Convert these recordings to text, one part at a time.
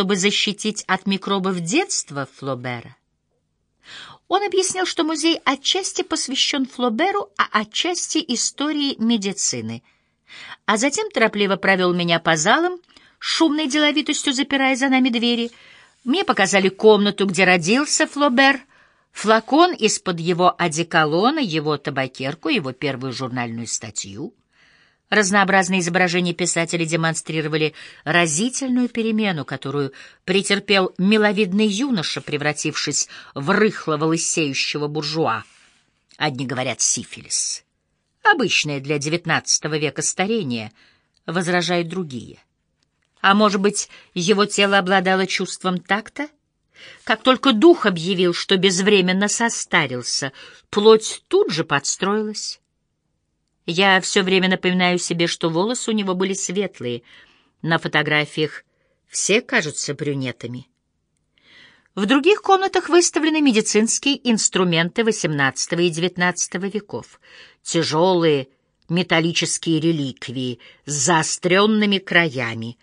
чтобы защитить от микробов детства Флобера. Он объяснил, что музей отчасти посвящен Флоберу, а отчасти истории медицины. А затем торопливо провел меня по залам, шумной деловитостью запирая за нами двери. Мне показали комнату, где родился Флобер, флакон из-под его одеколона, его табакерку, его первую журнальную статью — Разнообразные изображения писателей демонстрировали разительную перемену, которую претерпел миловидный юноша, превратившись в рыхлого лысеющего буржуа. Одни говорят сифилис. Обычное для XIX века старение, возражают другие. А может быть, его тело обладало чувством такта? Как только дух объявил, что безвременно состарился, плоть тут же подстроилась. Я все время напоминаю себе, что волосы у него были светлые. На фотографиях все кажутся брюнетами. В других комнатах выставлены медицинские инструменты XVIII и XIX веков, тяжелые металлические реликвии с заостренными краями,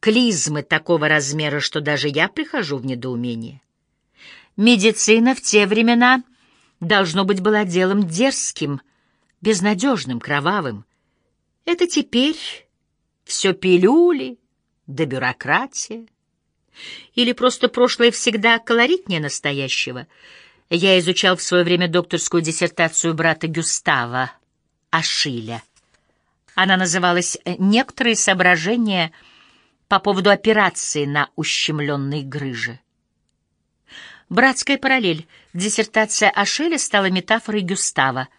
клизмы такого размера, что даже я прихожу в недоумение. Медицина в те времена, должно быть, была делом дерзким — безнадежным, кровавым. Это теперь все пилюли да бюрократия. Или просто прошлое всегда колоритнее настоящего. Я изучал в свое время докторскую диссертацию брата Гюстава Ашиля. Она называлась «Некоторые соображения по поводу операции на ущемленной грыже». Братская параллель. Диссертация Ашеля стала метафорой Гюстава —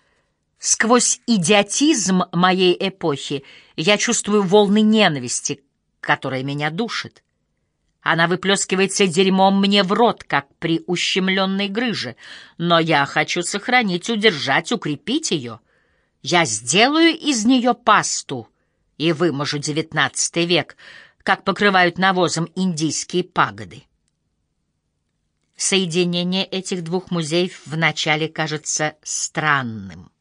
Сквозь идиотизм моей эпохи я чувствую волны ненависти, которая меня душит. Она выплескивается дерьмом мне в рот, как при ущемленной грыже, но я хочу сохранить, удержать, укрепить ее. Я сделаю из нее пасту и выможу девятнадцатый век, как покрывают навозом индийские пагоды. Соединение этих двух музеев вначале кажется странным.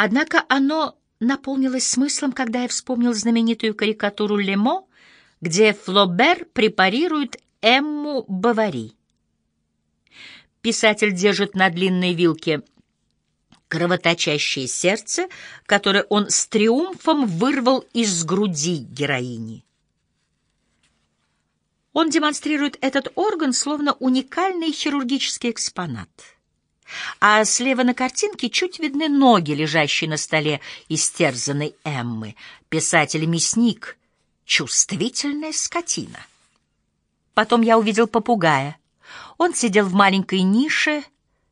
Однако оно наполнилось смыслом, когда я вспомнил знаменитую карикатуру Лемо, где Флобер препарирует Эмму Бавари. Писатель держит на длинной вилке кровоточащее сердце, которое он с триумфом вырвал из груди героини. Он демонстрирует этот орган словно уникальный хирургический экспонат — а слева на картинке чуть видны ноги, лежащие на столе истерзанной Эммы. Писатель-мясник, чувствительная скотина. Потом я увидел попугая. Он сидел в маленькой нише,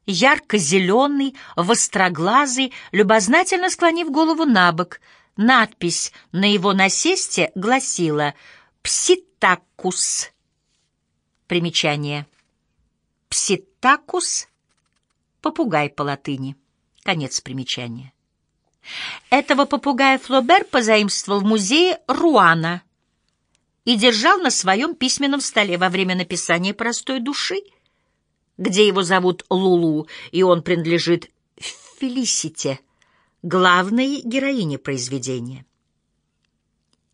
ярко-зеленый, востроглазый, любознательно склонив голову на бок. Надпись на его насесте гласила «Пситакус». Примечание. «Пситакус» Попугай по латыни. Конец примечания. Этого попугая Флобер позаимствовал в музее Руана и держал на своем письменном столе во время написания «Простой души», где его зовут Лулу, и он принадлежит Фелисите, главной героине произведения.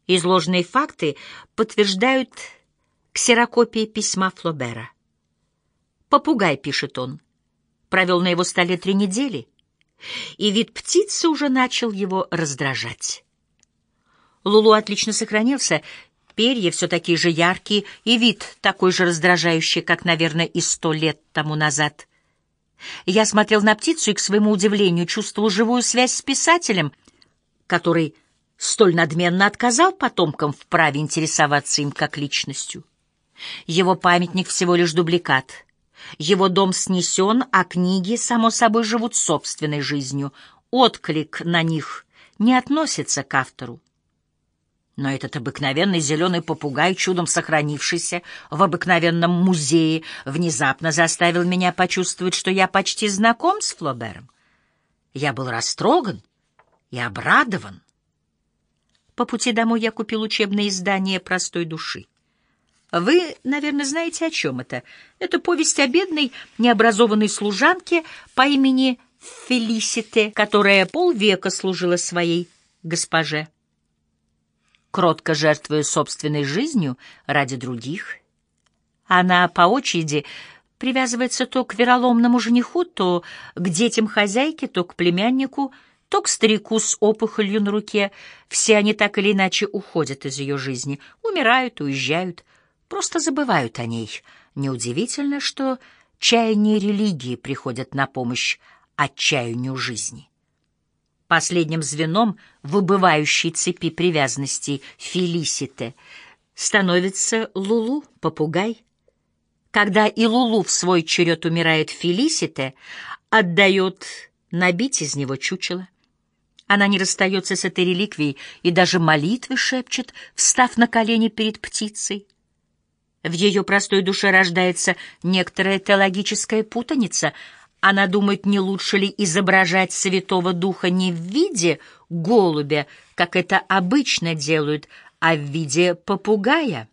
Изложенные факты подтверждают ксерокопии письма Флобера. «Попугай», — пишет он, — провел на его столе три недели, и вид птицы уже начал его раздражать. Лулу отлично сохранился, перья все такие же яркие, и вид такой же раздражающий, как, наверное, и сто лет тому назад. Я смотрел на птицу и, к своему удивлению, чувствовал живую связь с писателем, который столь надменно отказал потомкам в праве интересоваться им как личностью. Его памятник всего лишь дубликат — его дом снесен, а книги, само собой, живут собственной жизнью. Отклик на них не относится к автору. Но этот обыкновенный зеленый попугай, чудом сохранившийся в обыкновенном музее, внезапно заставил меня почувствовать, что я почти знаком с Флобером. Я был растроган и обрадован. По пути домой я купил учебное издание «Простой души». Вы, наверное, знаете, о чем это. Это повесть о бедной, необразованной служанке по имени Фелисите, которая полвека служила своей госпоже. кротко жертвуя собственной жизнью ради других. Она по очереди привязывается то к вероломному жениху, то к детям хозяйки, то к племяннику, то к старику с опухолью на руке. Все они так или иначе уходят из ее жизни, умирают, уезжают, просто забывают о ней. Неудивительно, что чаяния религии приходят на помощь отчаянию жизни. Последним звеном выбывающей цепи привязанностей Фелисите становится Лулу, попугай. Когда и Лулу в свой черед умирает Фелисите, отдает набить из него чучело. Она не расстается с этой реликвией и даже молитвы шепчет, встав на колени перед птицей. В ее простой душе рождается некоторая теологическая путаница — она думает, не лучше ли изображать Святого Духа не в виде голубя, как это обычно делают, а в виде попугая.